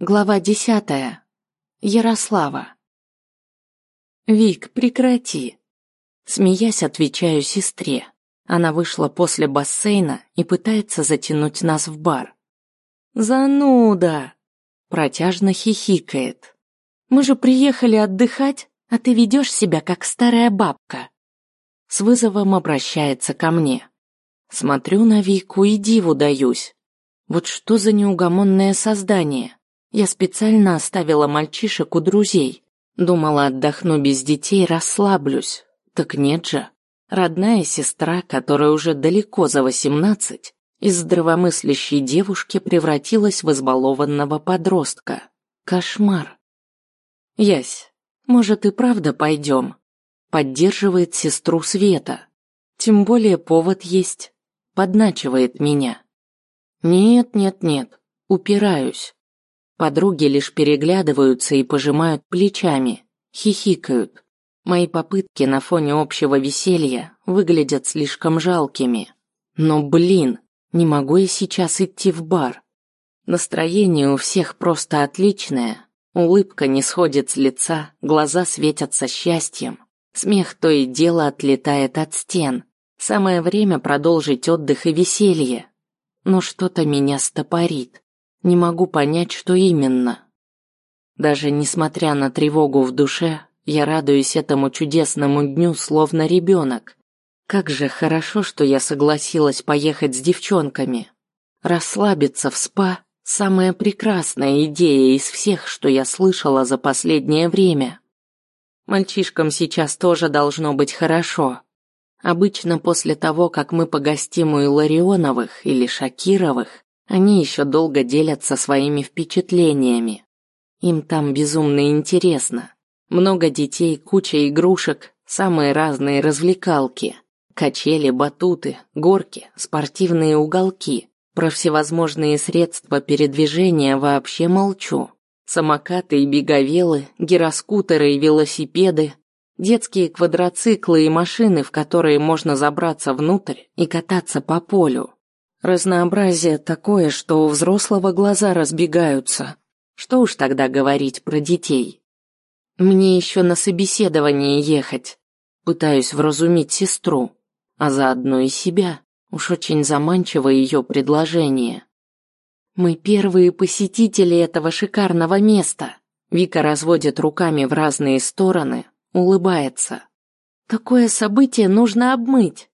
Глава десятая. Ярослава. «Вик, прекрати!» Смеясь, отвечаю сестре. Она вышла после бассейна и пытается затянуть нас в бар. «Зануда!» Протяжно хихикает. «Мы же приехали отдыхать, а ты ведешь себя как старая бабка!» С вызовом обращается ко мне. Смотрю на Вику и диву даюсь. Вот что за неугомонное создание. Я специально оставила мальчишек у друзей. Думала, отдохну без детей, расслаблюсь. Так нет же. Родная сестра, которая уже далеко за восемнадцать, из здравомыслящей девушки превратилась в избалованного подростка. Кошмар. Ясь, может и правда пойдем? Поддерживает сестру Света. Тем более повод есть. Подначивает меня. Нет, нет, нет. Упираюсь. Подруги лишь переглядываются и пожимают плечами, хихикают. Мои попытки на фоне общего веселья выглядят слишком жалкими. Но, блин, не могу я сейчас идти в бар. Настроение у всех просто отличное. Улыбка не сходит с лица, глаза светятся счастьем. Смех то и дело отлетает от стен. Самое время продолжить отдых и веселье. Но что-то меня стопорит. Не могу понять, что именно. Даже несмотря на тревогу в душе, я радуюсь этому чудесному дню, словно ребенок. Как же хорошо, что я согласилась поехать с девчонками. Расслабиться в спа – самая прекрасная идея из всех, что я слышала за последнее время. Мальчишкам сейчас тоже должно быть хорошо. Обычно после того, как мы погостим у Иларионовых или Шакировых, они еще долго делятся своими впечатлениями. Им там безумно интересно. Много детей, куча игрушек, самые разные развлекалки. Качели, батуты, горки, спортивные уголки. Про всевозможные средства передвижения вообще молчу. Самокаты и беговелы, гироскутеры и велосипеды, детские квадроциклы и машины, в которые можно забраться внутрь и кататься по полю. Разнообразие такое, что у взрослого глаза разбегаются. Что уж тогда говорить про детей. Мне еще на собеседование ехать. Пытаюсь вразумить сестру, а заодно и себя. Уж очень заманчиво ее предложение. Мы первые посетители этого шикарного места. Вика разводит руками в разные стороны, улыбается. Такое событие нужно обмыть.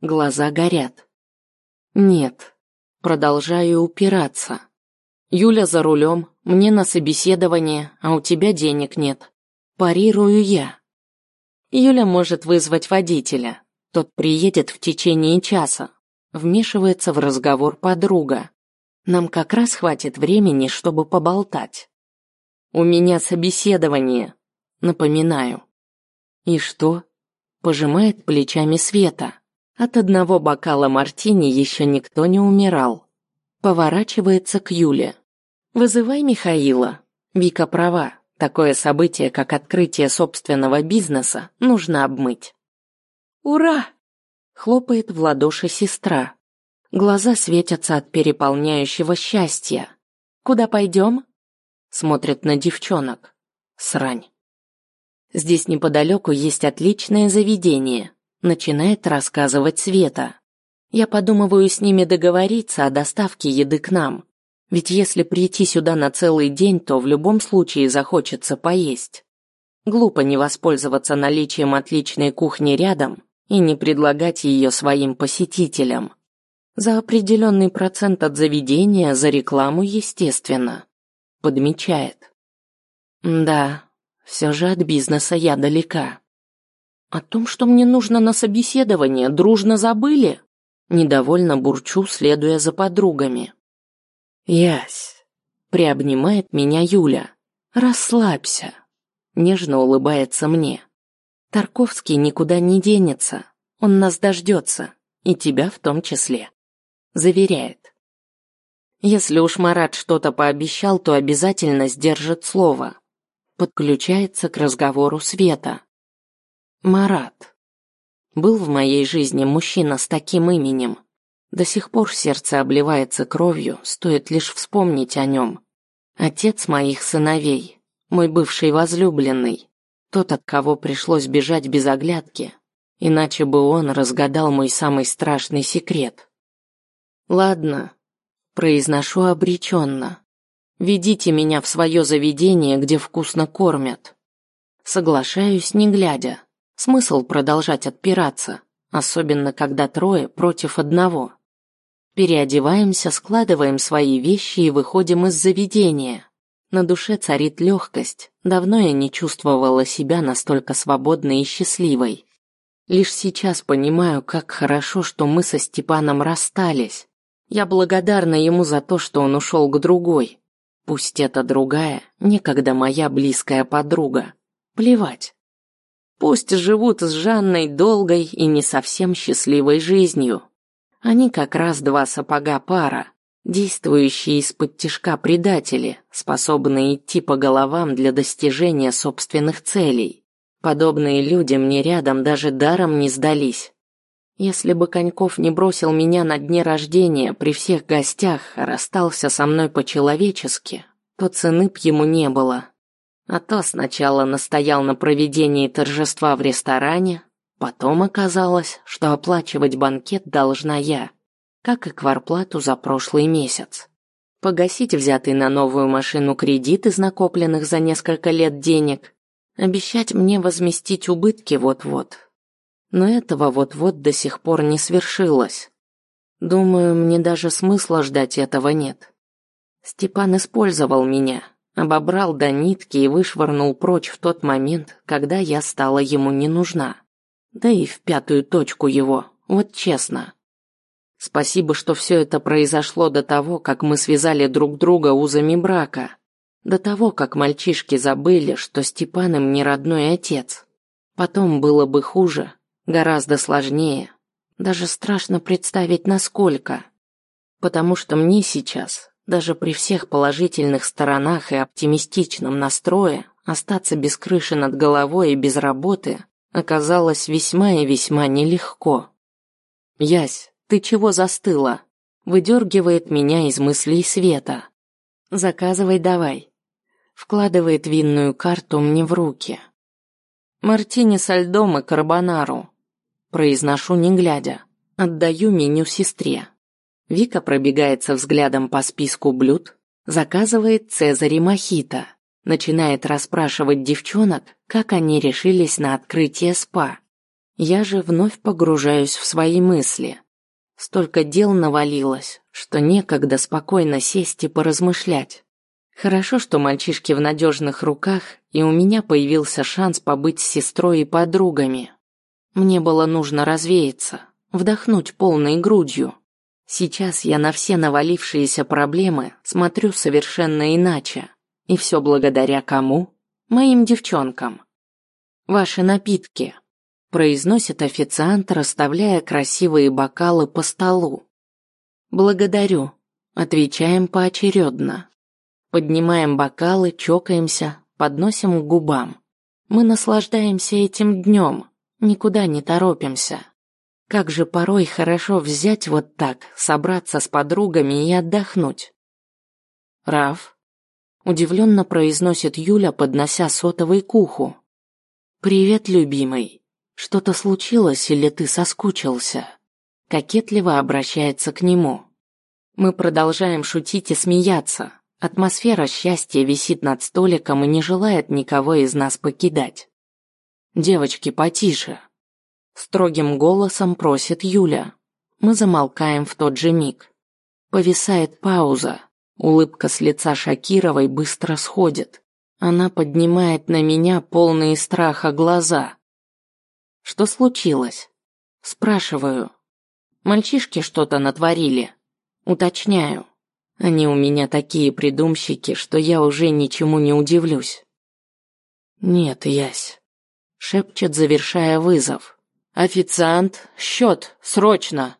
Глаза горят. Нет. Продолжаю упираться. Юля за рулем, мне на собеседование, а у тебя денег нет. Парирую я. Юля может вызвать водителя. Тот приедет в течение часа. Вмешивается в разговор подруга. Нам как раз хватит времени, чтобы поболтать. У меня собеседование. Напоминаю. И что? Пожимает плечами Света. От одного бокала мартини еще никто не умирал. Поворачивается к Юле. «Вызывай Михаила. Вика права. Такое событие, как открытие собственного бизнеса, нужно обмыть». «Ура!» – хлопает в ладоши сестра. Глаза светятся от переполняющего счастья. «Куда пойдем?» Смотрит на девчонок. Срань. Здесь неподалеку есть отличное заведение начинает рассказывать Света. Я подумываю с ними договориться о доставке еды к нам. Ведь если прийти сюда на целый день, то в любом случае захочется поесть. Глупо не воспользоваться наличием отличной кухни рядом и не предлагать ее своим посетителям. За определенный процент от заведения, за рекламу, естественно. Подмечает. Да, все же от бизнеса я далека. О том, что мне нужно на собеседование, дружно забыли? Недовольно бурчу, следуя за подругами. Ясь, приобнимает меня Юля. Расслабься. Нежно улыбается мне. Тарковский никуда не денется. Он нас дождется. И тебя в том числе. Заверяет. Если уж Марат что-то пообещал, то обязательно сдержит слово. Подключается к разговору Света. Марат. Был в моей жизни мужчина с таким именем. До сих пор сердце обливается кровью, стоит лишь вспомнить о нем. Отец моих сыновей, мой бывший возлюбленный, тот, от кого пришлось бежать без оглядки, иначе бы он разгадал мой самый страшный секрет. Ладно, произношу обреченно. Ведите меня в свое заведение, где вкусно кормят. Соглашаюсь, не глядя. Смысл продолжать отпираться, особенно когда трое против одного. Переодеваемся, складываем свои вещи и выходим из заведения. На душе царит легкость. Давно я не чувствовала себя настолько свободной и счастливой. Лишь сейчас понимаю, как хорошо, что мы со Степаном расстались. Я благодарна ему за то, что он ушел к другой. Пусть это другая, некогда моя близкая подруга. Плевать. Пусть живут с Жанной долгой и не совсем счастливой жизнью. Они как раз два сапога пара, действующие из-под тишка предатели, способные идти по головам для достижения собственных целей. Подобные люди мне рядом даже даром не сдались. Если бы Коньков не бросил меня на дне рождения при всех гостях, а расстался со мной по-человечески, то цены б ему не было. А то сначала настоял на проведении торжества в ресторане, Потом оказалось, что оплачивать банкет должна я, как и кварплату за прошлый месяц. Погасить взятый на новую машину кредит из накопленных за несколько лет денег, обещать мне возместить убытки вот-вот. Но этого вот-вот до сих пор не свершилось. Думаю, мне даже смысла ждать этого нет. Степан использовал меня, обобрал до нитки и вышвырнул прочь в тот момент, когда я стала ему не нужна. Да и в пятую точку его, вот честно. Спасибо, что все это произошло до того, как мы связали друг друга узами брака. До того, как мальчишки забыли, что Степан им не родной отец. Потом было бы хуже, гораздо сложнее. Даже страшно представить, насколько. Потому что мне сейчас, даже при всех положительных сторонах и оптимистичном настрое, остаться без крыши над головой и без работы оказалось весьма и весьма нелегко. «Ясь, ты чего застыла?» Выдергивает меня из мыслей света. «Заказывай давай». Вкладывает винную карту мне в руки. «Мартини со льдом и карбонару». Произношу не глядя. Отдаю меню сестре. Вика пробегается взглядом по списку блюд, заказывает цезарь и мохито. Начинает расспрашивать девчонок, как они решились на открытие спа. Я же вновь погружаюсь в свои мысли. Столько дел навалилось, что некогда спокойно сесть и поразмышлять. Хорошо, что мальчишки в надежных руках, и у меня появился шанс побыть с сестрой и подругами. Мне было нужно развеяться, вдохнуть полной грудью. Сейчас я на все навалившиеся проблемы смотрю совершенно иначе. И все благодаря кому? Моим девчонкам. Ваши напитки, произносит официант, расставляя красивые бокалы по столу. Благодарю, отвечаем поочередно. Поднимаем бокалы, чокаемся, подносим к губам. Мы наслаждаемся этим днем, никуда не торопимся. Как же порой хорошо взять вот так, собраться с подругами и отдохнуть. Раф, удивленно произносит Юля, поднося сотовый к уху. Привет, любимый. Что-то случилось или ты соскучился? Кокетливо обращается к нему. Мы продолжаем шутить и смеяться. Атмосфера счастья висит над столиком и не желает никого из нас покидать. Девочки, потише. Строгим голосом просит Юля. Мы замолкаем в тот же миг. Повисает пауза. Улыбка с лица Шакировой быстро сходит. Она поднимает на меня полные страха глаза. Что случилось? Спрашиваю. Мальчишки что-то натворили. Уточняю. Они у меня такие придумщики, что я уже ничему не удивлюсь. Нет, Ясь. Шепчет, завершая вызов. Официант, счет, срочно.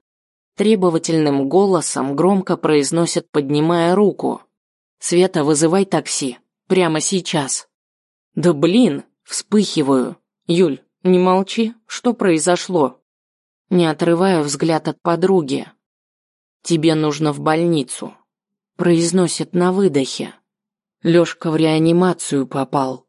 Требовательным голосом громко произносит, поднимая руку. «Света, вызывай такси. Прямо сейчас». «Да блин!» Вспыхиваю. «Юль, не молчи. Что произошло?» Не отрываю взгляд от подруги. «Тебе нужно в больницу», произносит на выдохе. Лёшка в реанимацию попал.